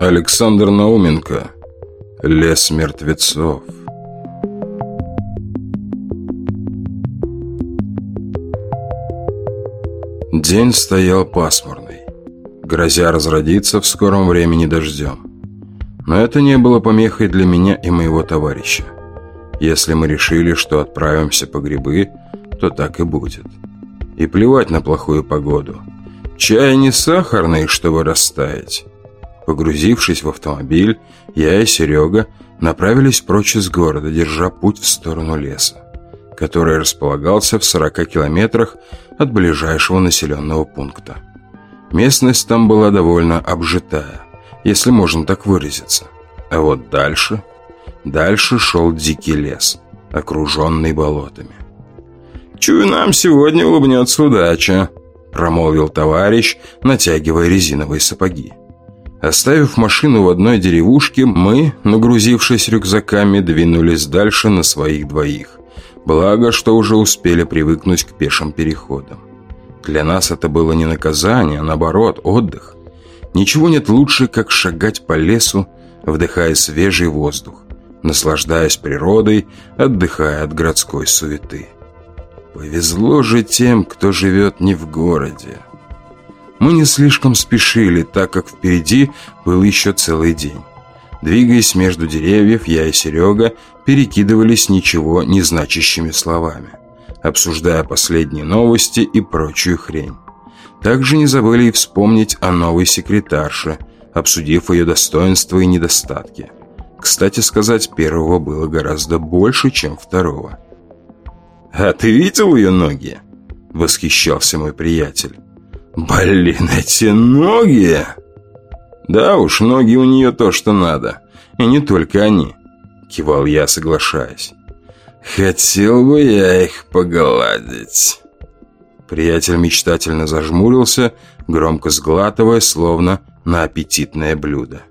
Александр Науменко. Лес мертвецов. День стоял пасмурный, грозя разродиться в скором времени дождем. Но это не было помехой для меня и моего товарища. Если мы решили, что отправимся по грибы, то так и будет. И плевать на плохую погоду. Чай не сахарный, чтобы растаять. Погрузившись в автомобиль, я и Серега направились прочь из города, держа путь в сторону леса, который располагался в 40 километрах от ближайшего населенного пункта. Местность там была довольно обжитая, если можно так выразиться. А вот дальше... Дальше шел дикий лес, окруженный болотами. «Чую, нам сегодня улыбнется удача», – промолвил товарищ, натягивая резиновые сапоги. Оставив машину в одной деревушке, мы, нагрузившись рюкзаками, двинулись дальше на своих двоих. Благо, что уже успели привыкнуть к пешим переходам. Для нас это было не наказание, а наоборот, отдых. Ничего нет лучше, как шагать по лесу, вдыхая свежий воздух, наслаждаясь природой, отдыхая от городской суеты. Повезло же тем, кто живет не в городе. Мы не слишком спешили, так как впереди был еще целый день. Двигаясь между деревьев, я и Серега перекидывались ничего не значащими словами, обсуждая последние новости и прочую хрень. Также не забыли и вспомнить о новой секретарше, обсудив ее достоинства и недостатки. Кстати сказать, первого было гораздо больше, чем второго. «А ты видел ее ноги?» – восхищался мой приятель. «Блин, эти ноги!» «Да уж, ноги у нее то, что надо. И не только они», – кивал я, соглашаясь. «Хотел бы я их погладить». Приятель мечтательно зажмурился, громко сглатывая, словно на аппетитное блюдо.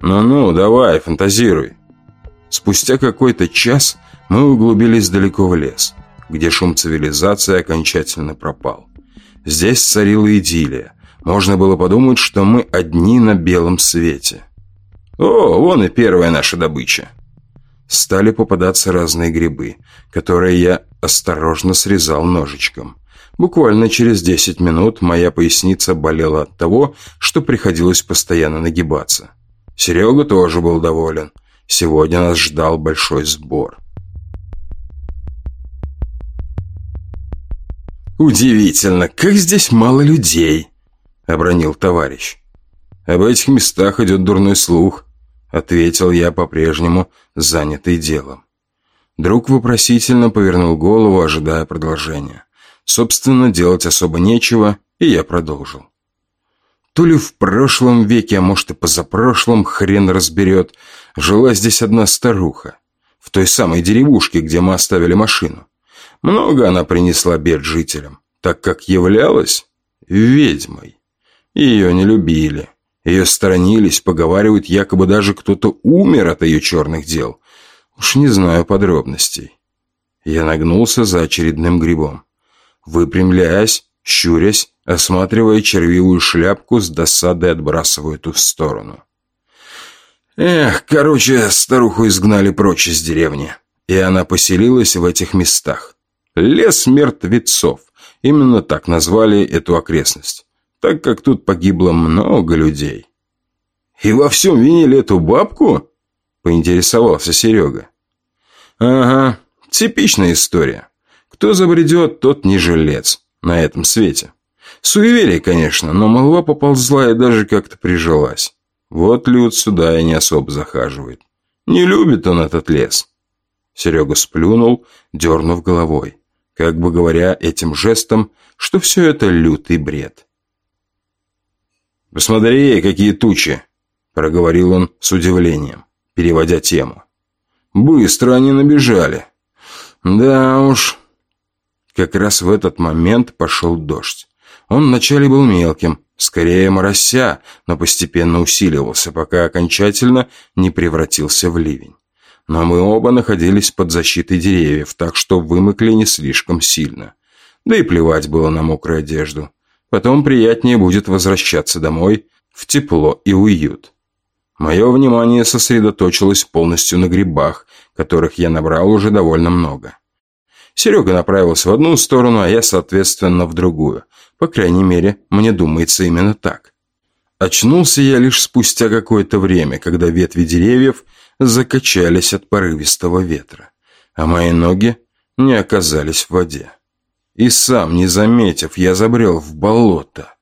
«Ну-ну, давай, фантазируй». Спустя какой-то час мы углубились далеко в лес, где шум цивилизации окончательно пропал. Здесь царила идиллия. Можно было подумать, что мы одни на белом свете. О, вон и первая наша добыча. Стали попадаться разные грибы, которые я осторожно срезал ножичком. Буквально через 10 минут моя поясница болела от того, что приходилось постоянно нагибаться. Серега тоже был доволен. Сегодня нас ждал большой сбор. «Удивительно, как здесь мало людей!» — обронил товарищ. «Об этих местах идет дурной слух», — ответил я по-прежнему, занятый делом. Друг вопросительно повернул голову, ожидая продолжения. Собственно, делать особо нечего, и я продолжил. То ли в прошлом веке, а может и позапрошлом, хрен разберет, жила здесь одна старуха. В той самой деревушке, где мы оставили машину. Много она принесла бед жителям, так как являлась ведьмой. Ее не любили. Ее сторонились, поговаривают, якобы даже кто-то умер от ее черных дел. Уж не знаю подробностей. Я нагнулся за очередным грибом. Выпрямляясь, щурясь, осматривая червивую шляпку, с досадой отбрасываю ту в сторону. Эх, короче, старуху изгнали прочь из деревни, и она поселилась в этих местах. Лес мертвецов. Именно так назвали эту окрестность, так как тут погибло много людей. «И во всем винили эту бабку?» – поинтересовался Серега. «Ага, типичная история. Кто забредет, тот не жилец на этом свете. Суеверие, конечно, но молва поползла и даже как-то прижилась. Вот Люд сюда и не особо захаживает. Не любит он этот лес». Серега сплюнул, дернув головой как бы говоря этим жестом, что все это лютый бред. «Посмотри, какие тучи!» – проговорил он с удивлением, переводя тему. «Быстро они набежали. Да уж...» Как раз в этот момент пошел дождь. Он вначале был мелким, скорее морося, но постепенно усиливался, пока окончательно не превратился в ливень но мы оба находились под защитой деревьев, так что вымокли не слишком сильно. Да и плевать было на мокрую одежду. Потом приятнее будет возвращаться домой в тепло и уют. Мое внимание сосредоточилось полностью на грибах, которых я набрал уже довольно много. Серега направился в одну сторону, а я, соответственно, в другую. По крайней мере, мне думается именно так. Очнулся я лишь спустя какое-то время, когда ветви деревьев закачались от порывистого ветра, а мои ноги не оказались в воде. И сам, не заметив, я забрел в болото.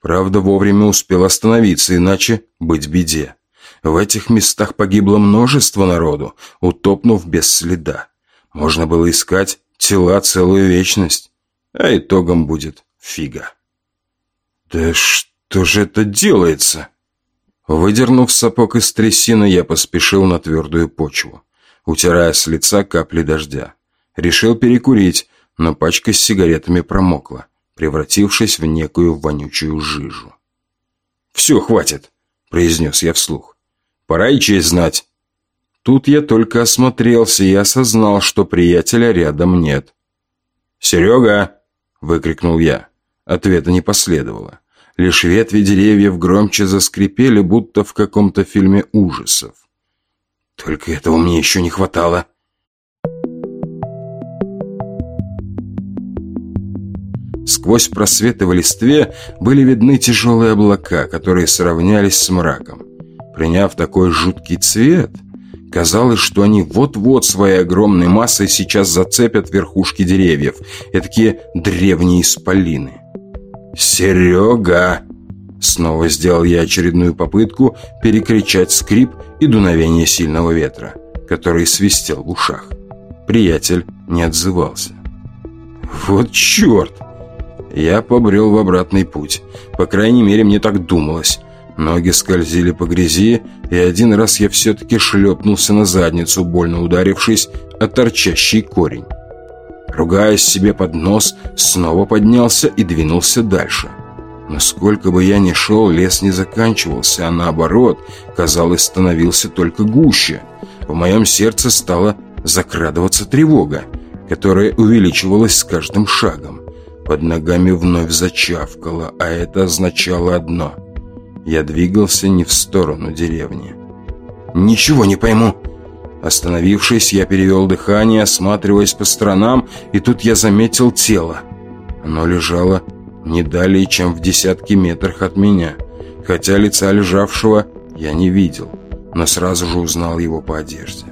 Правда, вовремя успел остановиться, иначе быть беде. В этих местах погибло множество народу, утопнув без следа. Можно было искать тела целую вечность, а итогом будет фига. «Да что же это делается?» Выдернув сапог из трясины, я поспешил на твердую почву, утирая с лица капли дождя. Решил перекурить, но пачка с сигаретами промокла, превратившись в некую вонючую жижу. «Все, хватит!» – произнес я вслух. Пора и честь знать. Тут я только осмотрелся и осознал, что приятеля рядом нет. «Серега!» – выкрикнул я. Ответа не последовало. Лишь ветви деревьев громче заскрипели, будто в каком-то фильме ужасов. Только этого мне еще не хватало. Сквозь просветы в листве были видны тяжелые облака, которые сравнялись с мраком приняв такой жуткий цвет. Казалось, что они вот-вот своей огромной массой сейчас зацепят верхушки деревьев, такие древние исполины. «Серега!» Снова сделал я очередную попытку перекричать скрип и дуновение сильного ветра, который свистел в ушах. Приятель не отзывался. «Вот черт!» Я побрел в обратный путь. По крайней мере, мне так думалось. Ноги скользили по грязи, и один раз я все-таки шлепнулся на задницу, больно ударившись о торчащий корень. Ругаясь себе под нос, снова поднялся и двинулся дальше. Насколько бы я ни шел, лес не заканчивался, а наоборот, казалось, становился только гуще. В моем сердце стала закрадываться тревога, которая увеличивалась с каждым шагом. Под ногами вновь зачавкало, а это означало одно — я двигался не в сторону деревни. «Ничего не пойму!» Остановившись, я перевел дыхание, осматриваясь по сторонам, и тут я заметил тело. Оно лежало не далее, чем в десятки метрах от меня, хотя лица лежавшего я не видел, но сразу же узнал его по одежде.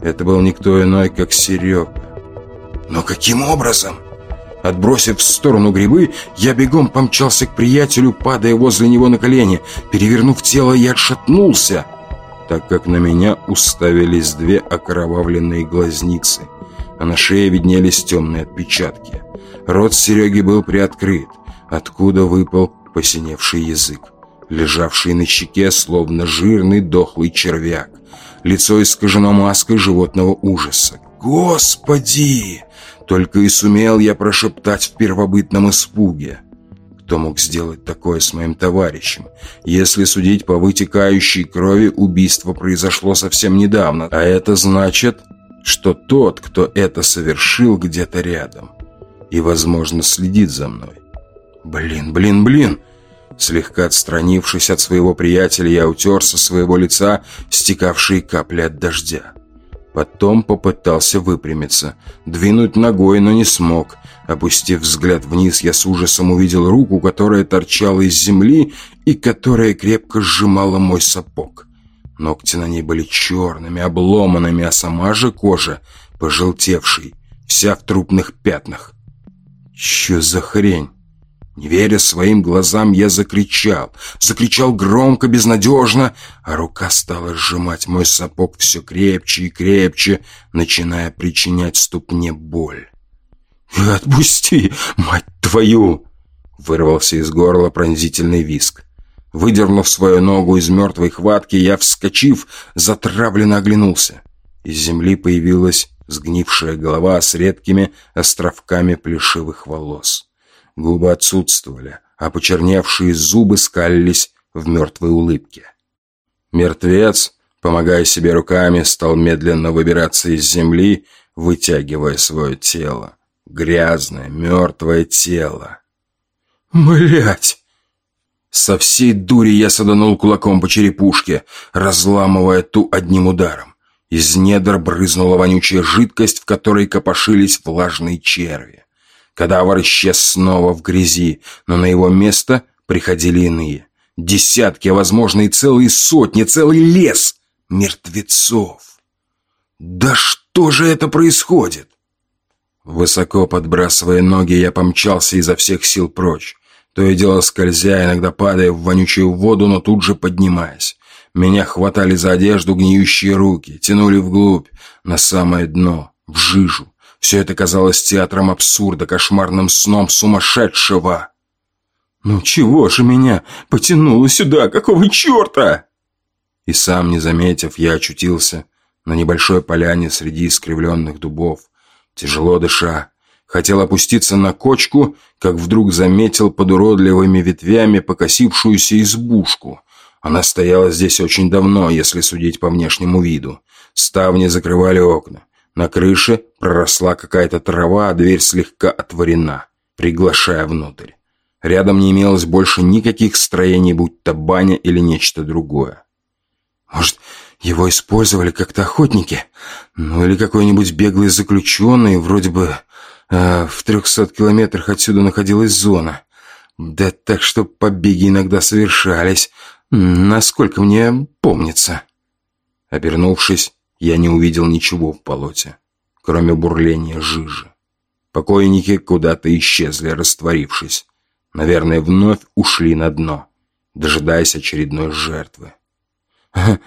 Это был никто иной, как Серега. «Но каким образом?» Отбросив в сторону грибы, я бегом помчался к приятелю, падая возле него на колени. Перевернув тело, я отшатнулся, так как на меня уставились две окровавленные глазницы, а на шее виднелись темные отпечатки. Рот Сереги был приоткрыт, откуда выпал посиневший язык, лежавший на щеке, словно жирный дохлый червяк. Лицо искажено маской животного ужаса. «Господи!» Только и сумел я прошептать в первобытном испуге. Кто мог сделать такое с моим товарищем? Если судить по вытекающей крови, убийство произошло совсем недавно, а это значит, что тот, кто это совершил, где-то рядом и, возможно, следит за мной. Блин, блин, блин! Слегка отстранившись от своего приятеля, я утер со своего лица стекавшие капли от дождя. Потом попытался выпрямиться, двинуть ногой, но не смог. Опустив взгляд вниз, я с ужасом увидел руку, которая торчала из земли и которая крепко сжимала мой сапог. Ногти на ней были черными, обломанными, а сама же кожа пожелтевшей, вся в трупных пятнах. Че за хрень? Не веря своим глазам, я закричал. Закричал громко, безнадежно, а рука стала сжимать мой сапог все крепче и крепче, начиная причинять ступне боль. «Отпусти, мать твою!» Вырвался из горла пронзительный виск. Выдернув свою ногу из мертвой хватки, я, вскочив, затравленно оглянулся. Из земли появилась сгнившая голова с редкими островками плешивых волос. Губы отсутствовали, а почерневшие зубы скалились в мертвой улыбке. Мертвец, помогая себе руками, стал медленно выбираться из земли, вытягивая свое тело. Грязное, мертвое тело. Блять! Со всей дури я саданул кулаком по черепушке, разламывая ту одним ударом. Из недр брызнула вонючая жидкость, в которой копошились влажные черви. Кадавр исчез снова в грязи, но на его место приходили иные. Десятки, а возможно и целые сотни, целый лес мертвецов. Да что же это происходит? Высоко подбрасывая ноги, я помчался изо всех сил прочь. То и дело скользя, иногда падая в вонючую воду, но тут же поднимаясь. Меня хватали за одежду гниющие руки, тянули вглубь, на самое дно, в жижу. Все это казалось театром абсурда, кошмарным сном сумасшедшего. «Ну чего же меня потянуло сюда? Какого черта?» И сам, не заметив, я очутился на небольшой поляне среди искривленных дубов, тяжело дыша. Хотел опуститься на кочку, как вдруг заметил под уродливыми ветвями покосившуюся избушку. Она стояла здесь очень давно, если судить по внешнему виду. Ставни закрывали окна. На крыше проросла какая-то трава, а дверь слегка отворена, приглашая внутрь. Рядом не имелось больше никаких строений, будь то баня или нечто другое. Может, его использовали как-то охотники? Ну, или какой-нибудь беглый заключенный, вроде бы э, в трехсот километрах отсюда находилась зона. Да так что побеги иногда совершались, насколько мне помнится. Обернувшись, я не увидел ничего в болоте, кроме бурления жижи. Покойники куда-то исчезли, растворившись. Наверное, вновь ушли на дно, дожидаясь очередной жертвы.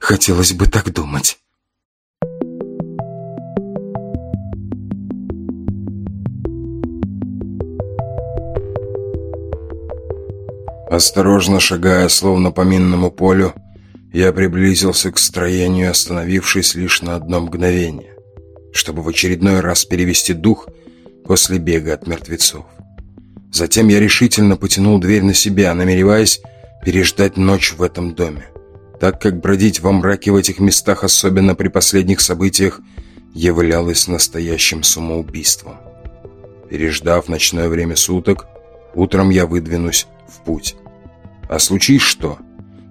Хотелось бы так думать. Осторожно шагая, словно по минному полю, я приблизился к строению, остановившись лишь на одно мгновение, чтобы в очередной раз перевести дух после бега от мертвецов. Затем я решительно потянул дверь на себя, намереваясь переждать ночь в этом доме так как бродить во мраке в этих местах, особенно при последних событиях, являлось настоящим самоубийством. Переждав ночное время суток, утром я выдвинусь в путь. А случись что,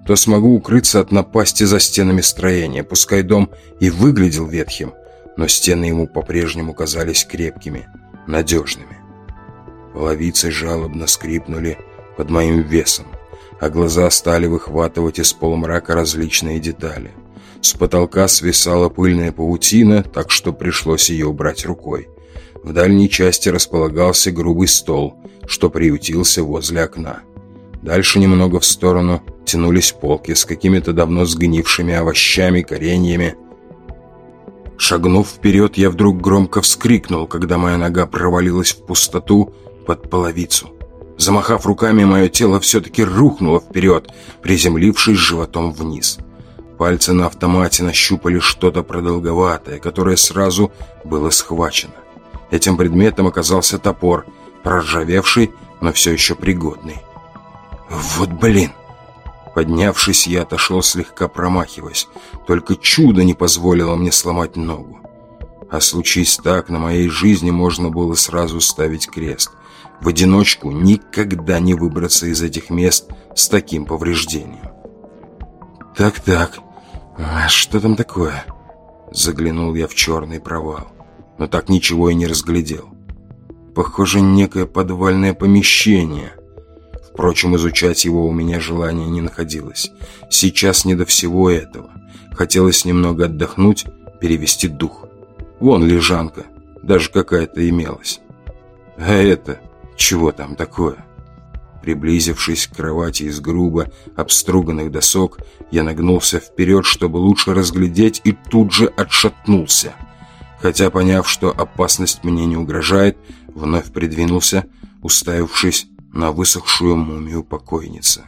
то смогу укрыться от напасти за стенами строения, пускай дом и выглядел ветхим, но стены ему по-прежнему казались крепкими, надежными. Половицы жалобно скрипнули под моим весом, а глаза стали выхватывать из полумрака различные детали. С потолка свисала пыльная паутина, так что пришлось ее убрать рукой. В дальней части располагался грубый стол, что приютился возле окна. Дальше немного в сторону тянулись полки с какими-то давно сгнившими овощами, кореньями. Шагнув вперед, я вдруг громко вскрикнул, когда моя нога провалилась в пустоту под половицу. Замахав руками, мое тело все-таки рухнуло вперед, приземлившись животом вниз. Пальцы на автомате нащупали что-то продолговатое, которое сразу было схвачено. Этим предметом оказался топор, проржавевший, но все еще пригодный. «Вот блин!» Поднявшись, я отошел слегка промахиваясь. Только чудо не позволило мне сломать ногу. А случись так, на моей жизни можно было сразу ставить крест в одиночку никогда не выбраться из этих мест с таким повреждением. «Так-так, а что там такое?» Заглянул я в черный провал, но так ничего и не разглядел. Похоже, некое подвальное помещение. Впрочем, изучать его у меня желания не находилось. Сейчас не до всего этого. Хотелось немного отдохнуть, перевести дух. Вон лежанка, даже какая-то имелась. А это чего там такое? Приблизившись к кровати из грубо обструганных досок, я нагнулся вперед, чтобы лучше разглядеть, и тут же отшатнулся. Хотя, поняв, что опасность мне не угрожает, вновь придвинулся, уставившись на высохшую мумию покойницы.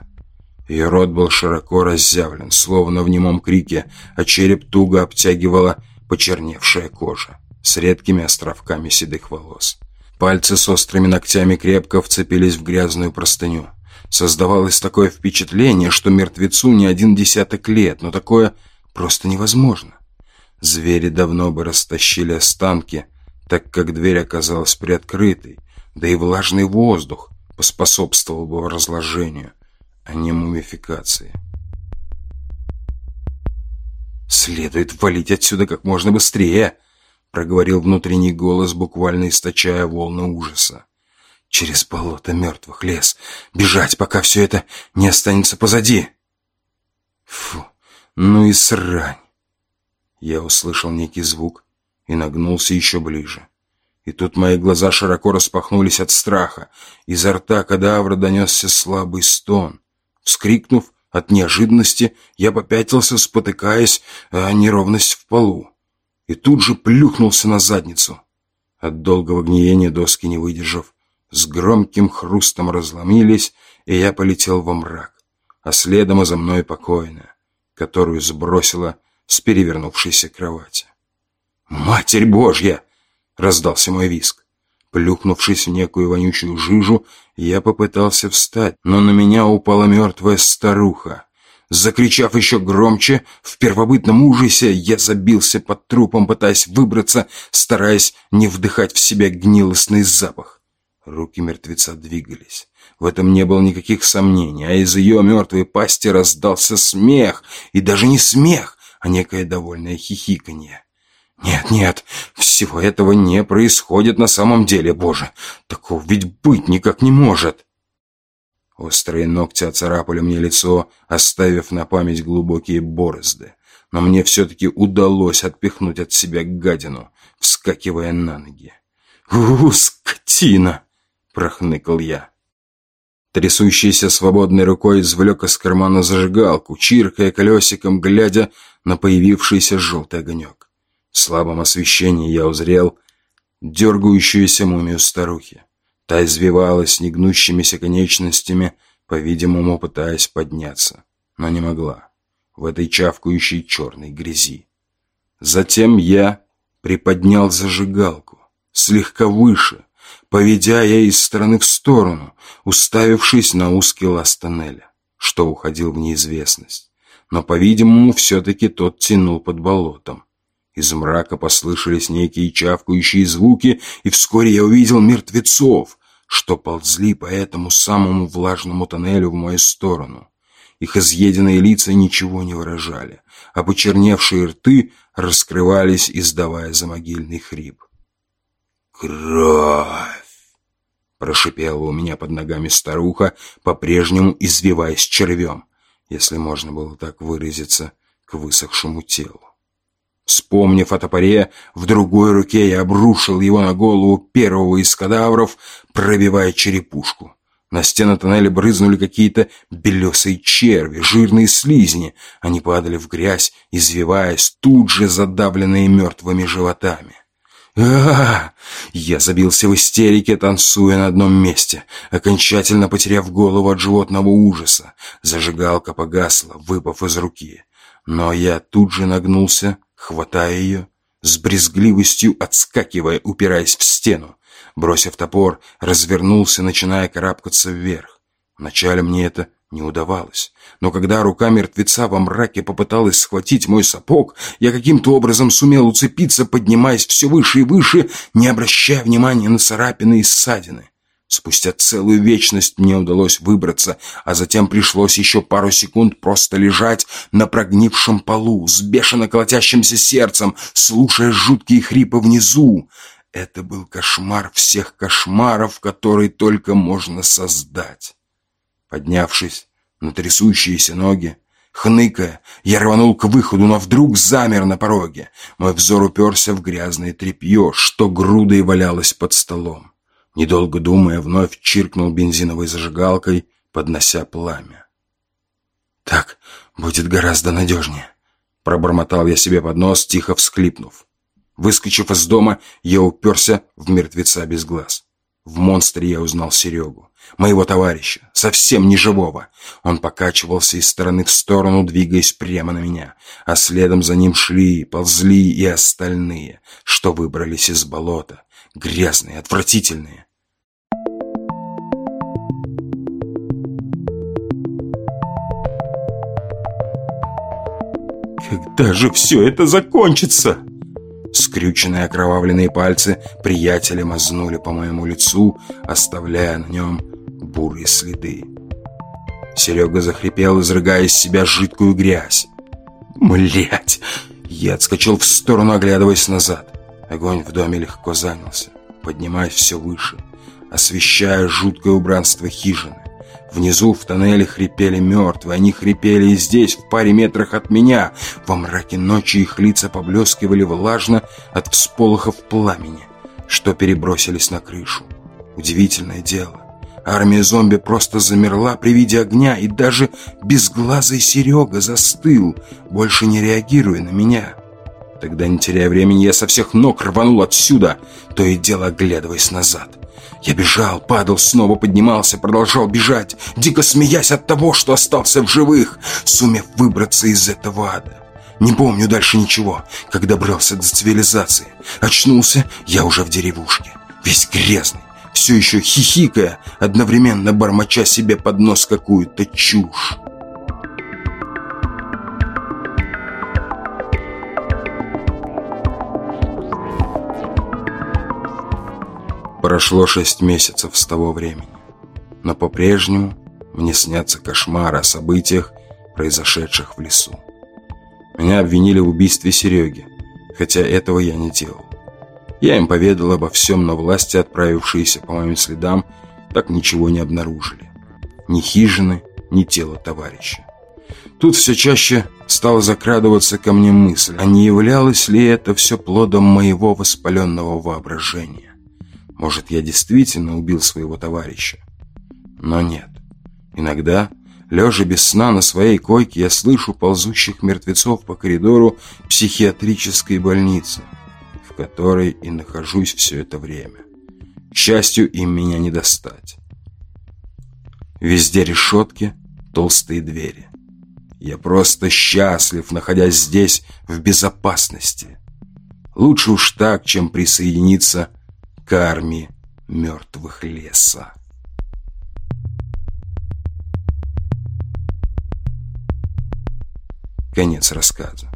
Ее рот был широко разъявлен, словно в немом крике, а череп туго обтягивала почерневшая кожа с редкими островками седых волос. Пальцы с острыми ногтями крепко вцепились в грязную простыню. Создавалось такое впечатление, что мертвецу не один десяток лет, но такое просто невозможно. Звери давно бы растащили останки, так как дверь оказалась приоткрытой, да и влажный воздух поспособствовал бы разложению, а не мумификации. «Следует валить отсюда как можно быстрее!» Проговорил внутренний голос, буквально источая волны ужаса. «Через болото мертвых лес! Бежать, пока все это не останется позади!» «Фу, ну и срань!» Я услышал некий звук и нагнулся еще ближе. И тут мои глаза широко распахнулись от страха. Изо рта кадавра донесся слабый стон. Вскрикнув от неожиданности, я попятился, спотыкаясь о неровность в полу. И тут же плюхнулся на задницу. От долгого гниения доски не выдержав, с громким хрустом разломились, и я полетел во мрак, а следом и за мной покойная, которую сбросила с перевернувшейся кровати. «Матерь Божья!» — раздался мой виск. Плюхнувшись в некую вонючую жижу, я попытался встать, но на меня упала мертвая старуха. Закричав еще громче, в первобытном ужасе я забился под трупом, пытаясь выбраться, стараясь не вдыхать в себя гнилостный запах. Руки мертвеца двигались. В этом не было никаких сомнений, а из ее мертвой пасти раздался смех, и даже не смех, а некое довольное хихиканье. Нет, нет, всего этого не происходит на самом деле, Боже. Такого ведь быть никак не может. Острые ногти оцарапали мне лицо, оставив на память глубокие борозды. Но мне все-таки удалось отпихнуть от себя гадину, вскакивая на ноги. «У, скотина!» — прохныкал я. Трясущейся свободной рукой извлек из кармана зажигалку, чиркая колесиком, глядя на появившийся желтый огонек. В слабом освещении я узрел дергающуюся мумию старухи. Та извивалась негнущимися конечностями, по-видимому, пытаясь подняться, но не могла в этой чавкающей черной грязи. Затем я приподнял зажигалку, слегка выше, поведя я из стороны в сторону, уставившись на узкий лаз тоннеля, что уходил в неизвестность. Но, по-видимому, все-таки тот тянул под болотом. Из мрака послышались некие чавкающие звуки, и вскоре я увидел мертвецов, что ползли по этому самому влажному тоннелю в мою сторону. Их изъеденные лица ничего не выражали, а почерневшие рты раскрывались, издавая замогильный хрип. «Кровь!» Прошипела у меня под ногами старуха, по-прежнему извиваясь червем, если можно было так выразиться, к высохшему телу. Вспомнив о топоре, в другой руке я обрушил его на голову первого из кадавров, пробивая черепушку. На стены тоннеля брызнули какие-то белесые черви, жирные слизни. Они падали в грязь, извиваясь, тут же задавленные мертвыми животами. а, -а, -а Я забился в истерике, танцуя на одном месте, окончательно потеряв голову от животного ужаса. Зажигалка погасла, выпав из руки. Но я тут же нагнулся, хватая ее, с брезгливостью отскакивая, упираясь в стену. Бросив топор, развернулся, начиная карабкаться вверх. Вначале мне это не удавалось. Но когда рука мертвеца во мраке попыталась схватить мой сапог, я каким-то образом сумел уцепиться, поднимаясь все выше и выше, не обращая внимания на царапины и ссадины. Спустя целую вечность мне удалось выбраться, а затем пришлось еще пару секунд просто лежать на прогнившем полу с бешено колотящимся сердцем, слушая жуткие хрипы внизу. Это был кошмар всех кошмаров, которые только можно создать. Поднявшись на трясущиеся ноги, хныкая, я рванул к выходу, но вдруг замер на пороге. Мой взор уперся в грязное тряпье, что грудой валялось под столом. Недолго думая, вновь чиркнул бензиновой зажигалкой, поднося пламя. «Так будет гораздо надежнее», — пробормотал я себе под нос, тихо всклипнув. Выскочив из дома, я уперся в мертвеца без глаз. В монстре я узнал Серегу, моего товарища, совсем не живого. Он покачивался из стороны в сторону, двигаясь прямо на меня, а следом за ним шли, ползли и остальные, что выбрались из болота, грязные, отвратительные. Когда же все это закончится? Скрюченные окровавленные пальцы приятеля мазнули по моему лицу, оставляя на нем бурые следы. Серега захрипел, изрыгая из себя жидкую грязь. Млять! Я отскочил в сторону, оглядываясь назад. Огонь в доме легко занялся, поднимаясь все выше, освещая жуткое убранство хижины. Внизу в тоннеле хрипели мертвые. Они хрипели и здесь, в паре метрах от меня. Во мраке ночи их лица поблескивали влажно от всполохов пламени, что перебросились на крышу. Удивительное дело. Армия зомби просто замерла при виде огня, и даже безглазый Серега застыл, больше не реагируя на меня. Тогда, не теряя времени, я со всех ног рванул отсюда, то и дело оглядываясь назад. Я бежал, падал, снова поднимался, продолжал бежать, дико смеясь от того, что остался в живых, сумев выбраться из этого ада. Не помню дальше ничего, как добрался до цивилизации. Очнулся я уже в деревушке, весь грязный, все еще хихикая, одновременно бормоча себе под нос какую-то чушь. Прошло шесть месяцев с того времени, но по-прежнему мне снятся кошмары о событиях, произошедших в лесу. Меня обвинили в убийстве Сереги, хотя этого я не делал. Я им поведал обо всем, но власти, отправившиеся по моим следам, так ничего не обнаружили. Ни хижины, ни тела товарища. Тут все чаще стала закрадываться ко мне мысль, а не являлось ли это все плодом моего воспаленного воображения. Может, я действительно убил своего товарища? Но нет. Иногда, лежа без сна на своей койке, я слышу ползущих мертвецов по коридору психиатрической больницы, в которой и нахожусь все это время. К счастью, им меня не достать. Везде решетки, толстые двери. Я просто счастлив, находясь здесь в безопасности. Лучше уж так, чем присоединиться к армии мертвых леса. Конец рассказа.